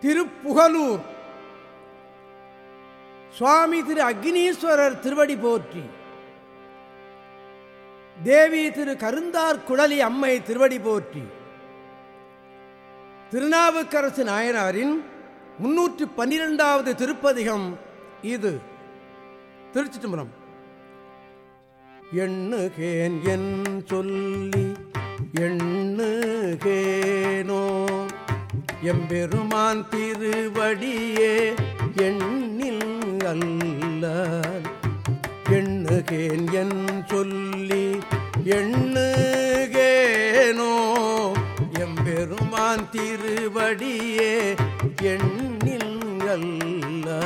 திருப்புகலூர். சுவாமி திரு அக்னீஸ்வரர் திருவடி போற்றி. தேவி திரு கருந்தார் குழலி அம்மை திருவடி போற்றி. திருநாவுக்கரசு நாயனாரின் முன்னூற்று பன்னிரெண்டாவது திருப்பதிகம் இது. திருச்சி தம்பரம் எண்ணுகேன் என் சொல்லி எண்ணுகேனோ எம்பெருமான் திருவடியே எண்ணில் அல்ல எண்ணுகேன் என் சொல்லி எண்ணுகேனோ? எம்பெருமான் திருவடியே எண்ணில் அல்ல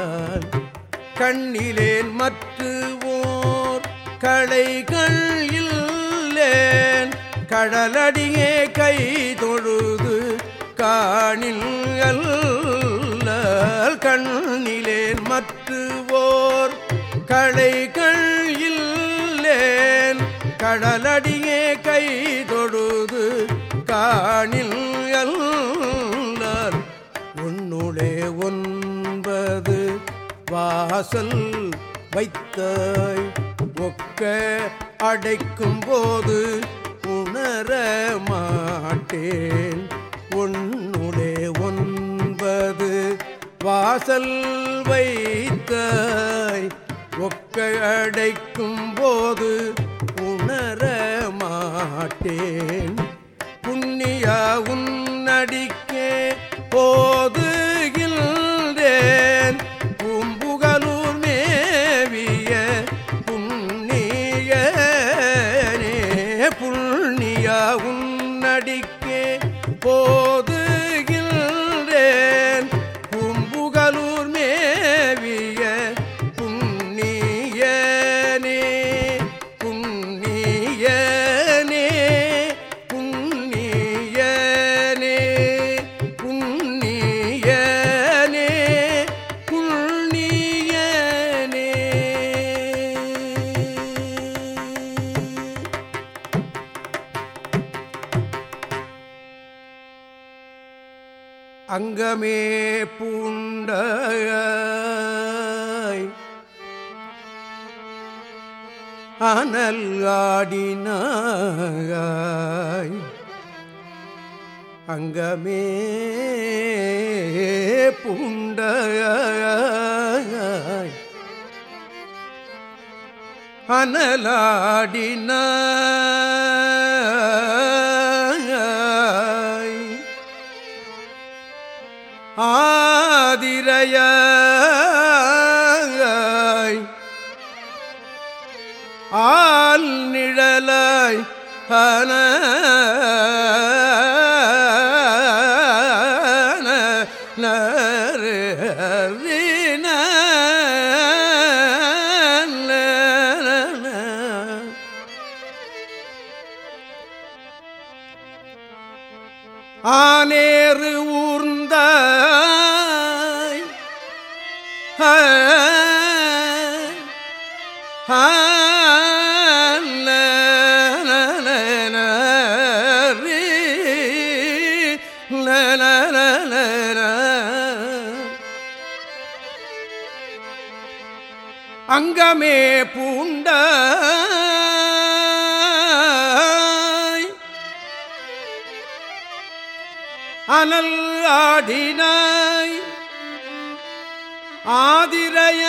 கண்ணிலேன் மற்றுவோர் களைகள் இல்லேன். கடலடியே கை தொழுது கா காணில் கண்ணிலேன் மற்றுவோர் களைகள் இல்லேன் கடலடியே கை தொழுது காணில் உன்னுளே ஒன்பது. வாசல் வைத்தாய் ஒக்க அடைக்கும் போது உணர மாட்டேன். உன்னுடைய வாசல் வைத்தாய். ஒக்கை அடைக்கும் போது உணர மாட்டேன். புண்ணியா உன்னடிக்கே போதுகின்றேன் பூம்புகலூர் மேவிய புண்ணியனே. உன்னடிக்கே அனல் ஆடினாய். அங்கமே பூண்ட அனலாடினாய். ஆதிரையா ஆனல் ஆடினாய் ஆதிரைய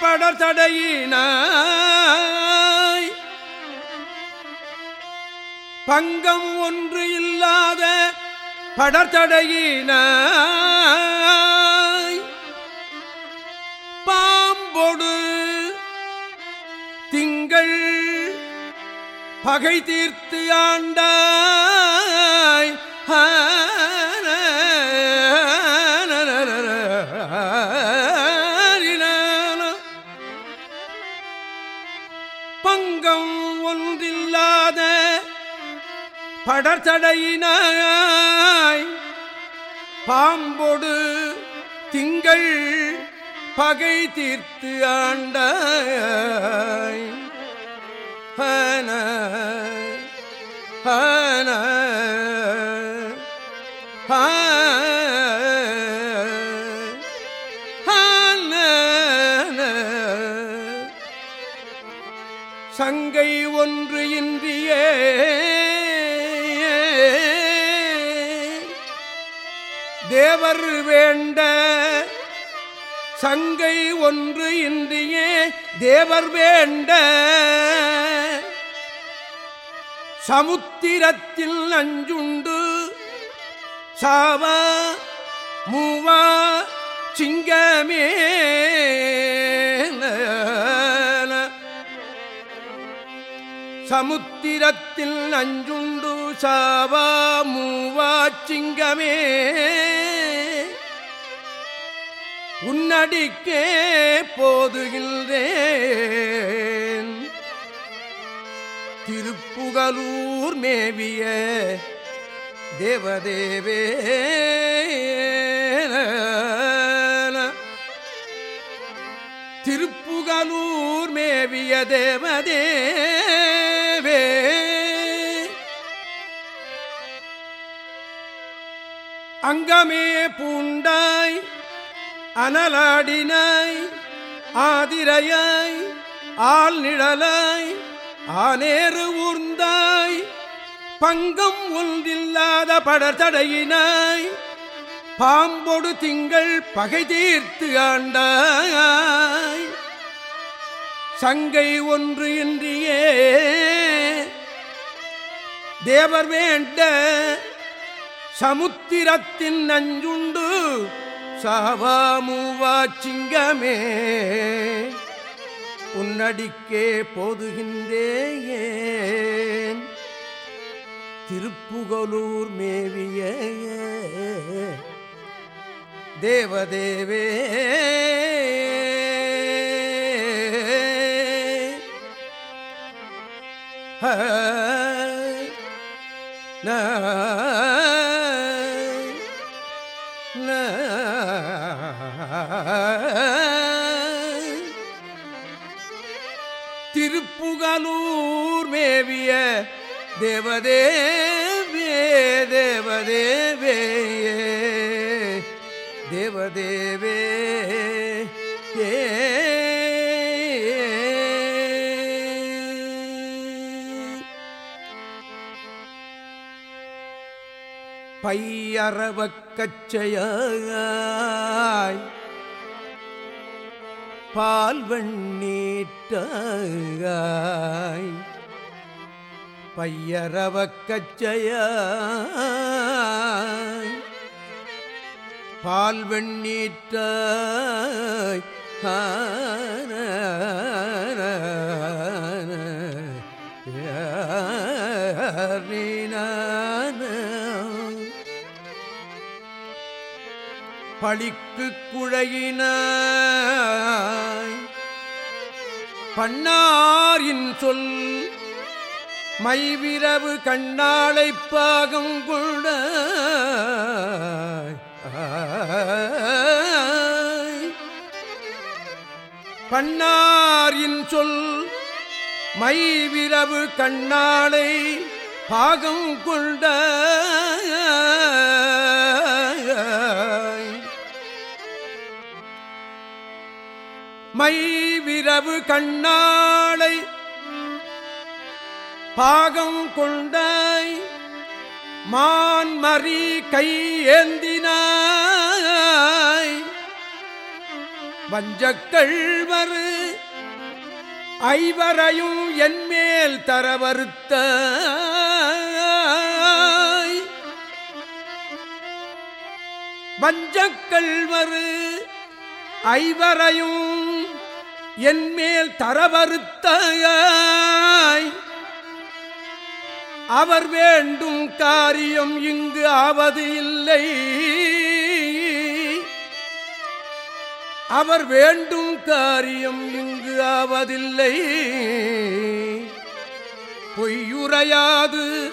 படத்தடையினாய் பங்கம் ஒன்று இல்லாத படத்தடையினாய் பாம்பொடு திங்கள் பகை தீர்த்து ஆண்டாய். ஆ. படர்ச்சடையினாய். பாம்பொடு திங்கள் பகை தீர்த்து ஆண்டாய். ஹன ஹன சங்கை ஒன்று இன்றியே தேவர் வேண்ட சங்கை ஒன்று இன்றியே தேவர் வேண்ட சமுத்திரத்தில் நஞ்சுண்டு சாவா மூவா சிங்கமே. சமுத்திரத்தில் நஞ்சுண்டு சாவா மூவா உன்னடிக்கே போதுகின்றேன். திருப்புகலூர் மேவிய தேவதேவே. திருப்புகலூர் மேவிய தேவதே. அங்கமே பூண்டாய் அனலாடினாய் ஆதிரையாய் ஆள் நிழலாய் ஆனேறு ஊர்ந்தாய் பங்கம் ஒன்றில்லாத படத்தடையினாய் பாம்பொடு திங்கள் பகை தீர்த்து ஆண்டாய். சங்கை ஒன்று இன்றியே தேவர் வேண்ட சமுத்திரத்தின் நஞ்சுண்டு சாவா சிங்கமே. உன்னடிக்கே போதுகின்றேன் திருப்புகலூர் மேவிய தேவதேவே. ஹ தேவதேவே தேவதேவே தேவதேவே ஏ. பையறவக் கச்சையாய் பால் வெண்ணீட்டாய் பால் வெண்ணீட்டாய் பழிக்கு குழையினாய். பண்ணாரின் சொல் மைவிரவு கண்ணாளை பாகம் கொண்ட பண்ணாரின் சொல் மைவிரவு கண்ணாளை பாகம் கொண்ட மைவிரவு கண்ணாளை பாகம் கொண்டாய் மான்மறி கை ஏந்தினாய் வஞ்சக்கள்வரு ஐவரையும் என்மேல் தரவறுத்த வஞ்சக்கள்வரு ஐவரையும் என்மேல் தரவறுத்தாய். அவர் வேண்டும் காரியம் இங்கு ஆவது இல்லை. அவர் வேண்டும் காரியம் இங்கு ஆவதில்லை. பொய்யுரையாது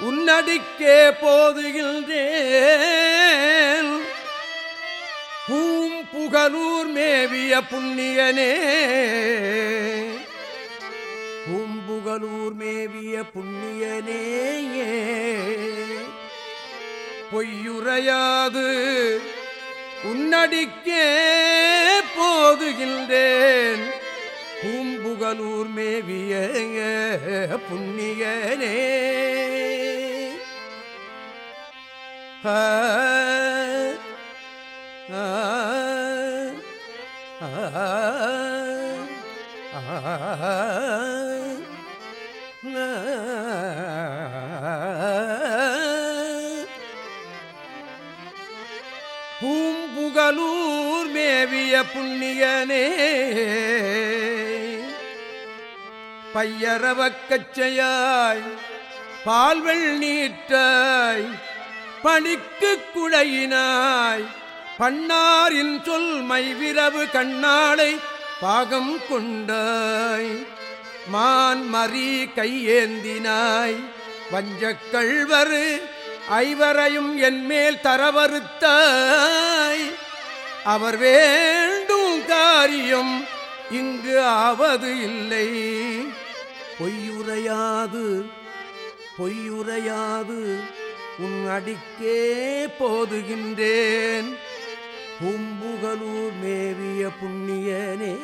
உன்னடிக்கே போதுகின்றேன். பூம் புகலூர் மேவிய புண்ணியனே. பூம்புகலூர் மேவிய புண்ணியனேயே பொய்யுரையாது உன்னடிக்கே போதுகின்றேன் பூம்புகலூர் மேவிய புண்ணியனே ஆ, ஆ, ஆ, ஆ. புண்ணியனே. பையரவக்கச்சையாய் பால்வெள் நீற்றாய் பணிக்கு குழையினாய் பண்ணாரின் சொல் மைவிரவு கண்ணாளை பாகம் கொண்டாய். மான் மறி கையேந்தினாய் வஞ்சக்கள்வரு ஐவரையும் என்மேல் தரவறுத்தாய். அவர் வேள் காரியம் இங்கு ஆவது இல்லை. பொய்யுரையாது பொய்யுரையாது உன் அடிக்கே போதுகின்றேன். பூம்புகலூர் மேவிய புண்ணியனே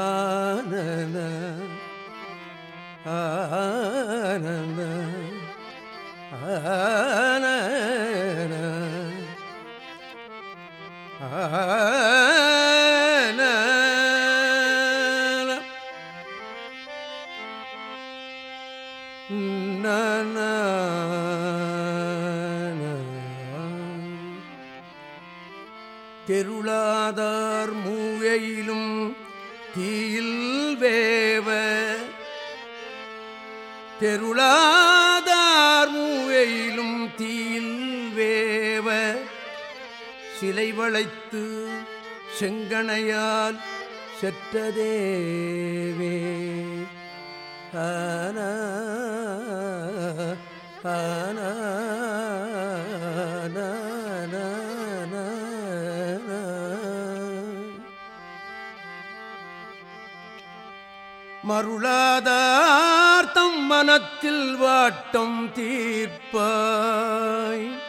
ஆனன ஆனன ஆனன தெருளாதார் மூவையிலும் தீயில் வேவ. தெருளாதார் மூவையிலும் தீ சிலை வளைத்து செங்கணையால் செற்றதேவே. ஆனா ஆனா நா, மனத்தில் வாட்டம் தீர்ப்பாய்.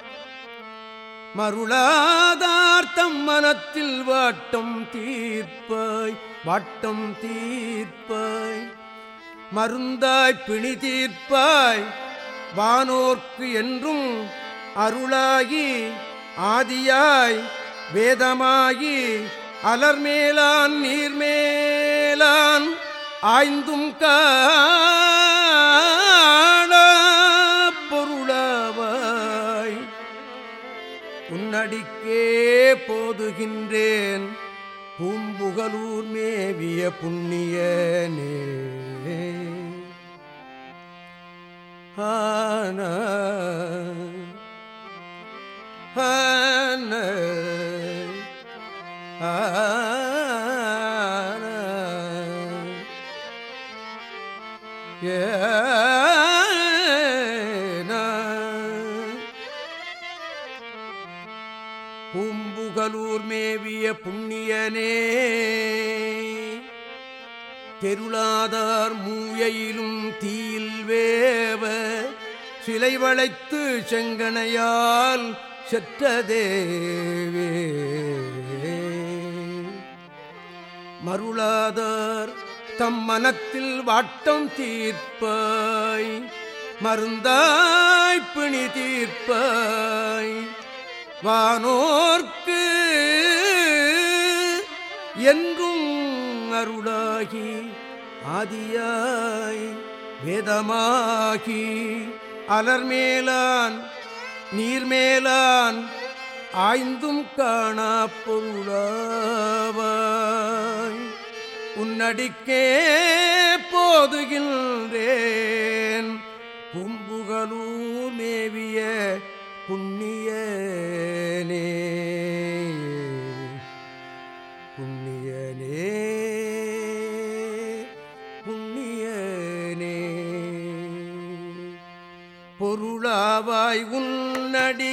மருளாதார்த்தம் மனத்தில் வாட்டம் தீர்ப்பாய் வாட்டம் தீர்ப்பாய். மருந்தாய் பிணி தீர்ப்பாய் வானோர்க்கு என்றும் அருளாகி ஆதியாய் வேதமாகி அலர்மேலான் நீர்மேலான் ஆய்ந்தும் கா அடிக்கே போதுகின்றேன். பூம்புகலூர் மேவிய புண்ணியனே. ஆன ஆன ஆ புண்ணியனே. தெருளாதார் மூயையிலும் தீயில் வேவ சிலை வளைத்து செங்கனையால் செற்றதேவே மருளாதார் தம் மனத்தில் வாட்டம் தீர்ப்பாய் மருந்தாய் பிணி தீர்ப்பாய். வானோர்க்கு என்றும் அருளாகி ஆதியாய் வேதமாகி அலர்மேலான் நீர்மேலான் ஆய்ந்தும் காணா பொருளாவாய். உன்னடிக்கே போதுகின்றேன். கும்புகளூ மேவிய புண்ணிய அவாய் உன்னடி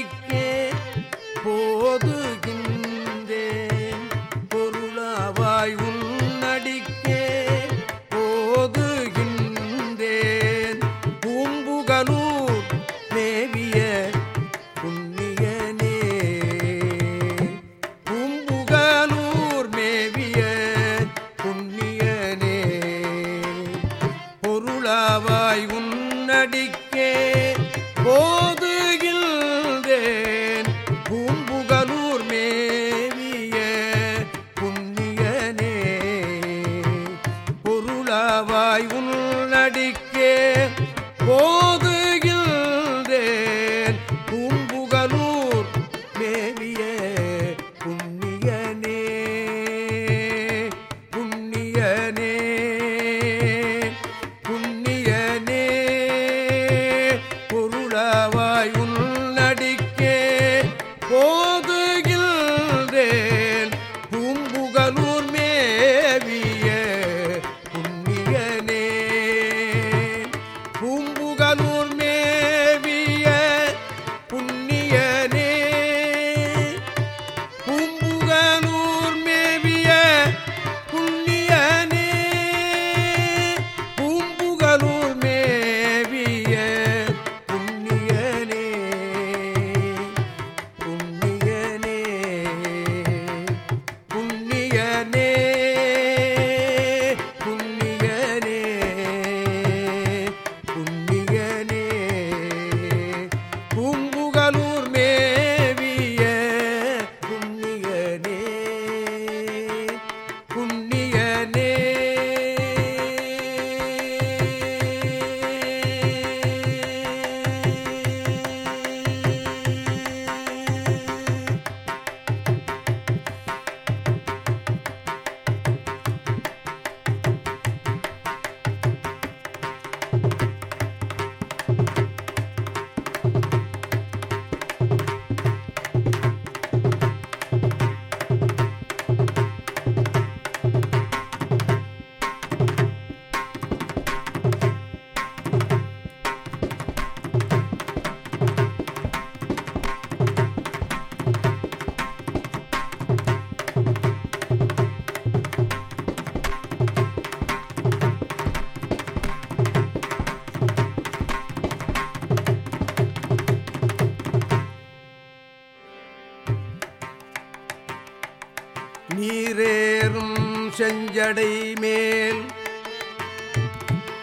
கடை மேல்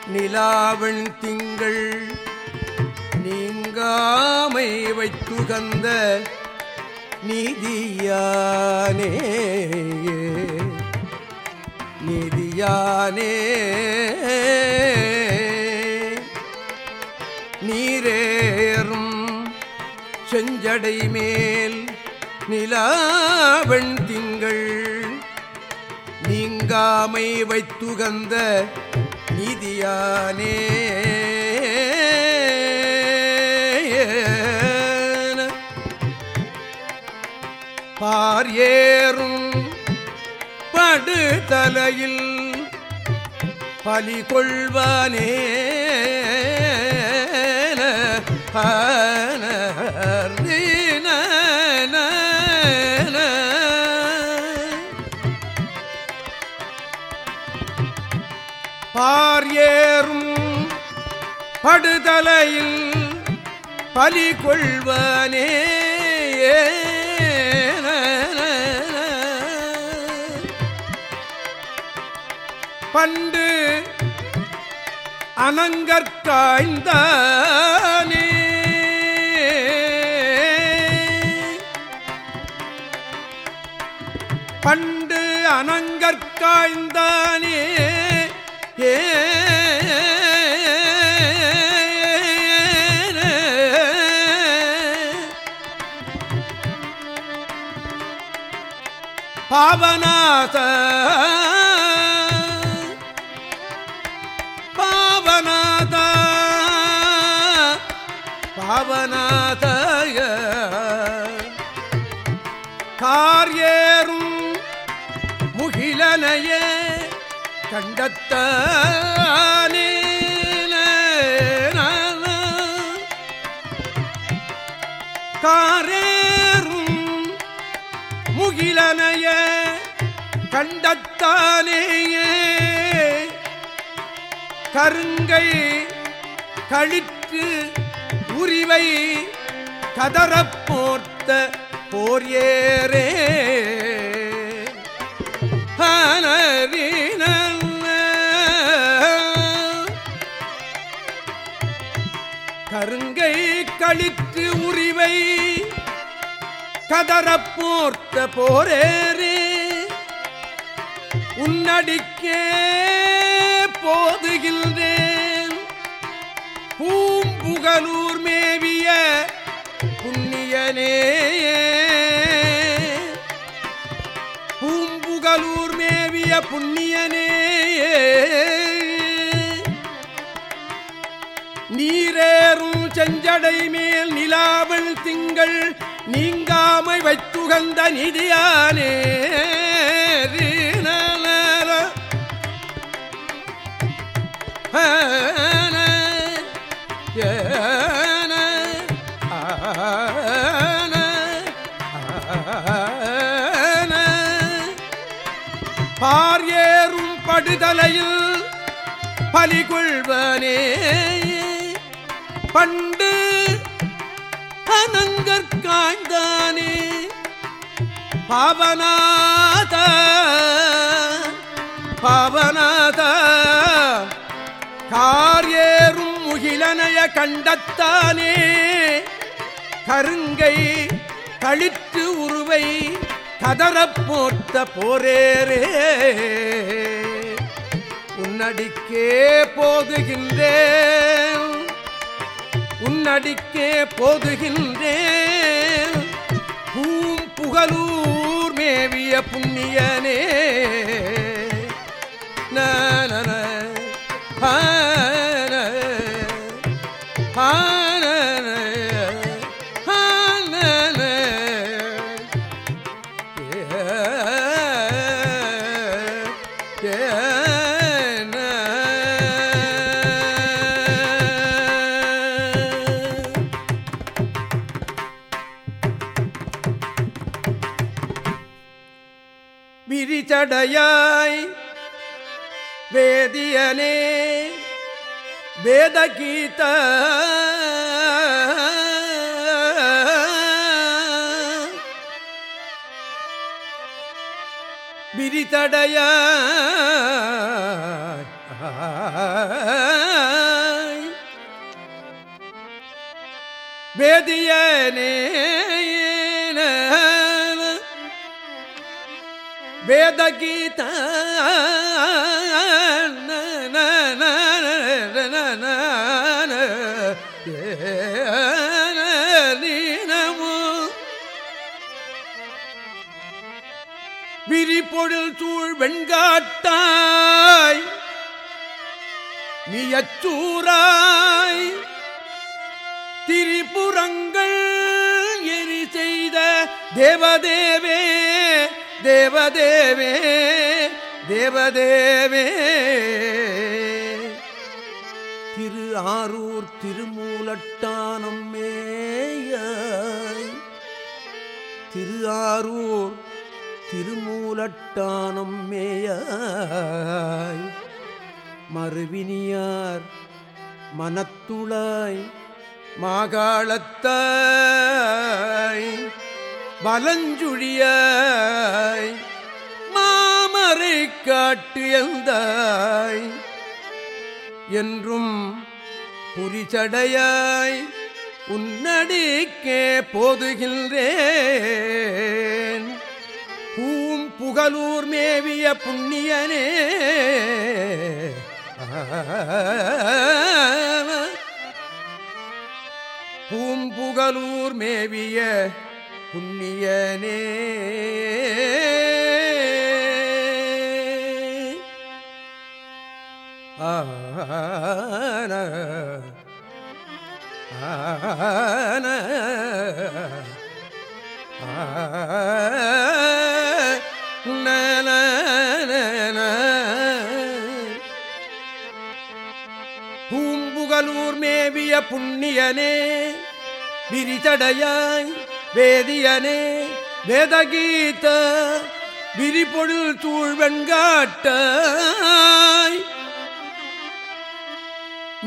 நிலாவண் திங்கள் நீங்காமை வைத்துகந்த நீதியானே. நீதியானே. நீரேறும் செஞ்சடை மேல் நிலாவெண் திங்கள் நீங்காமை வைத்துகந்த நீதியானே. பார் ஏறும் படு தலையில் பலி கொள்வானே பார் ஏறும் படுதலையில் பலி கொள்வனே. பண்டு அனங்கற்காய்ந்தானே பண்டு அனங்கற்காய்ந்தானே ஏ பாவநாச பாவநாத பாவநாதய காரியேறும் முகிலனையே கண்டத்தானே. காரேறும் முகிலனைய கண்டத்தானேயே. கருங்கை கழித்து உரிவை கதறப்போர்த்த போர் ஏரே கருங்கை கழித்து உரிவை கதறப்போர்த்த போரேரே உன்னடிக்கே போதுகின்றேன். பூம்புகலூர் மேவிய புண்ணியனே பூம்புகலூர் மேவிய புண்ணியனே நீரேறும் செஞ்சடை மேல் நிலாவல் திங்கள் நீங்காமை வைத்துகந்த நிதியானே பார் ஏறும் படுதலையில் பலிகொள்வனே. பண்டு அனங்கற்காய்ந்தானே பாவநாத பாவநாத கார்யேறும் முகிலனைய கண்டத்தானே. கருங்கை கழித்து உருவை கதறப் போர்த்த போரேரே உன்னடிக்கே போதுகின்றேன். உன்னடிக்கே போதுகின்றேன். பூம் புகழூர் மேவிய புண்ணியனே. நான விரிச்சடையாய் வேதியனே வேதகீத. விரிதடைய வேதியனே வேதகீத விரிபொழில் சூழ் வெண்காட்டாய் மியச்சூராய் திரிபுரங்கள் எரி செய்த தேவதே தேவதேவே தேவதேவே. திரு ஆரூர் திருமூலட்டானம் மேய திரு ஆரூர் திருமூலட்டானம் மேயாய் மறுவினியார் மனத்துளாய் மாகாளத்தாய் வலஞ்சுழியாய் மாமரை காட்டியந்தாய். என்றும் புரிச்சடையாய் உன்னடிக்கே போதுகின்றேன். பூம் புகழூர் மேவிய புண்ணியனே. பூம்புகலூர் மேவிய புண்ணியனே. பூம்புகலூர் மேவிய புண்ணியனே விரிதடையாய் வேதியனே வேதகீத விரிபொழில் சூழ்வெண்காட்டாய்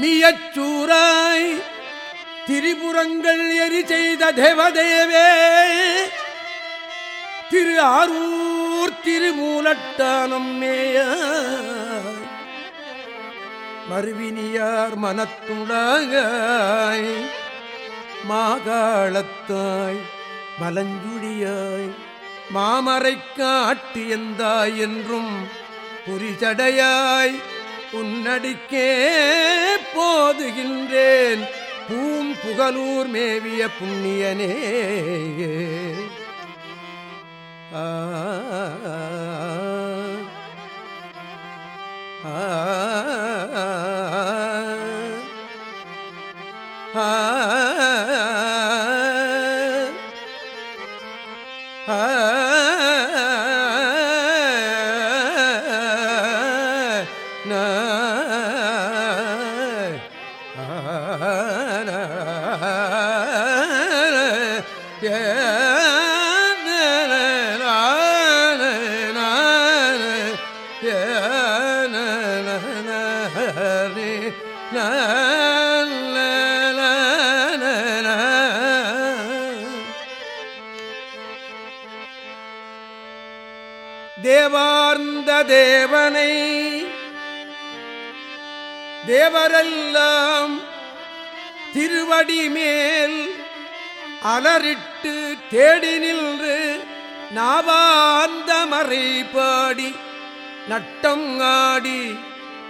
மியச்சூராய் திரிபுரங்கள் எரி செய்த தேவதேவே திரு ஆரூர் திருமூலட்டானம் மேய மருவினியார் மனத்துடாகாய் மாகாளத்தாய் மலஞ்சுழியாய் மாமரை காட்டியந்தாய் என்றும் புரிச்சடையாய் உன்னடிக்கே போதுகின்றேன். பூம் புகலூர் மேவிய புண்ணியனே மலரிட்டு தேடி நின்று நாவாந்தமறை பாடி நட்டம் ஆடி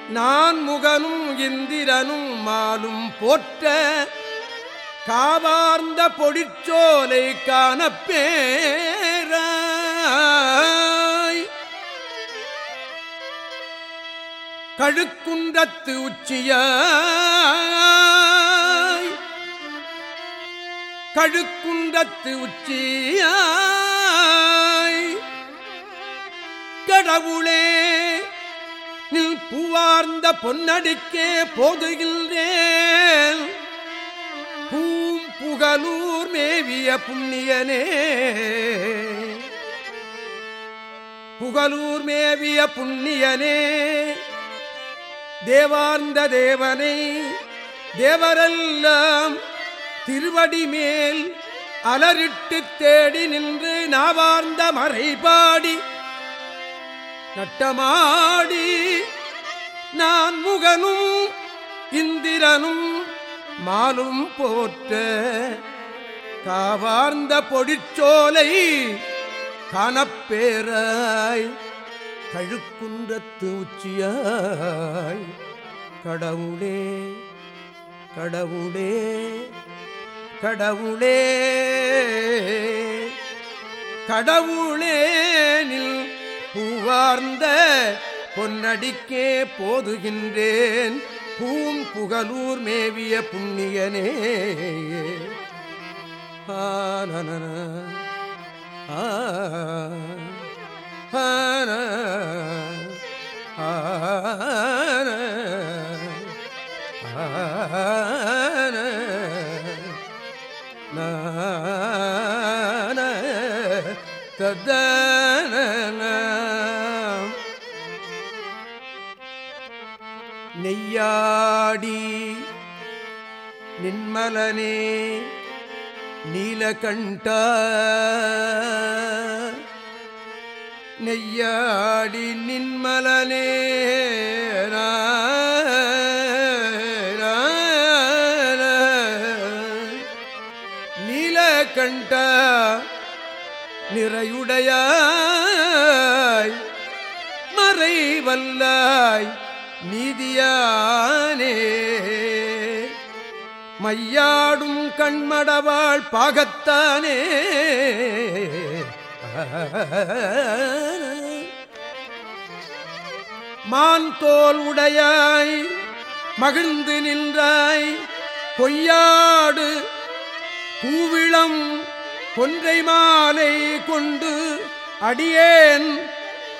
நான் முகனும் இந்திரனும் மாலும் போற்ற காவார்ந்த பொடிச்சோலை காணப்பேர கழுக்குன்றத்து உச்சியா கழுக்குன்றத்து உச்சியாய். கடவுளே நில் பூவார்ந்த பொன்னடிக்கே போதுகின்றேன். பூம் புகலூர் மேவிய புண்ணியனே. புகலூர் மேவிய புண்ணியனே. தேவார்ந்த தேவனை தேவரெல்லாம் திருவடி மேல் அலரிட்டு தேடி நின்று நாவார்ந்த மறைபாடி நட்டமாடி நான் முகனும் இந்திரனும் மாலும் போற்ற காவார்ந்த பொடிச்சோலை காணப்பேராய் கழுக்குன்றத்து உச்சியாய் கடவுளே கடவுளே கடவுளே கடவுளேனில் பூவார்ந்த பொன்னடிக்கே போதுகின்றேன். பூம் புகலூர் மேவிய புண்ணியனே. ஆனன ஆ ஆன ஆன நெய்யாடி நின்மலனே நீலகண்ட நெய்யாடி நின்மலனே மையானே மையாடும் கண்மடவாள் பாகத்தானே. மான் தோல் உடையாய் மகிழ்ந்து நின்றாய். பொய்யாடு பூவிளம் கொன்றை மாலை கொண்டு அடியேன்.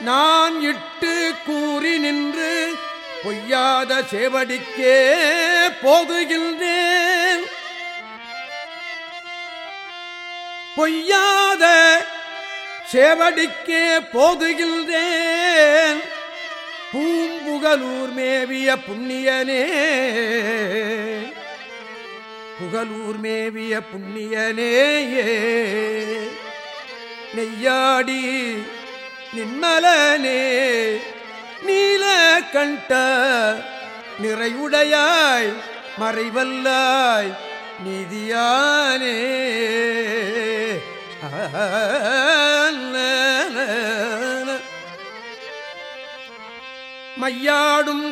நான் இட்டு கூறி நின்று பொய்யாத சேவடிக்கே போகுகின்றேன். பொய்யாத சேவடிக்கே போதுகின்றேன் பூம்புகலூர் மேவிய புண்ணியனே. புகலூர் மேவிய புண்ணியனேயே நெய்யாடி நின்மலனே. நீல கண்ட நிறைவுடையாய் மறைவல்லாய் நிதியானே. மையாடும்